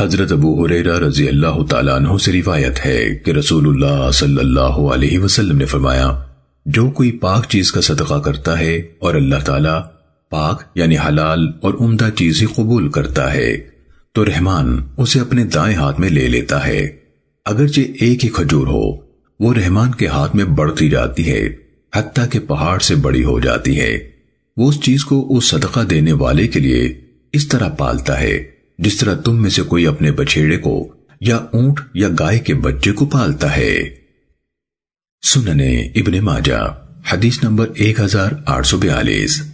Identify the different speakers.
Speaker 1: حضرت ابو حریرہ رضی اللہ تعالیٰ عنہ سے روایت ہے کہ رسول اللہ صلی اللہ علیہ وسلم نے فرمایا، جو کوئی پاک چیز کا صدقہ کرتا ہے اور اللہ تعالیٰ پاک یعنی حلال اور عمدہ چیز ہی قبول کرتا ہے، تو رحمان اسے اپنے دائیں ہاتھ میں لے لیتا ہے۔ اگرچہ ایک ہی کھجور ہو، وہ رحمان کے ہاتھ میں بڑھتی جاتی ہے، حتیٰ کہ پہاڑ سے بڑی ہو جاتی ہے۔ وہ اس چیز کو اس صدقہ دینے والے کے لیے اس طرح پالتا ہے۔ جس طرح تم میں سے کوئی اپنے بچھیڑے کو یا اونٹ یا گائے کے بچے کو پالتا ہے۔ سننے ابن ماجہ، حدیث نمبر 1842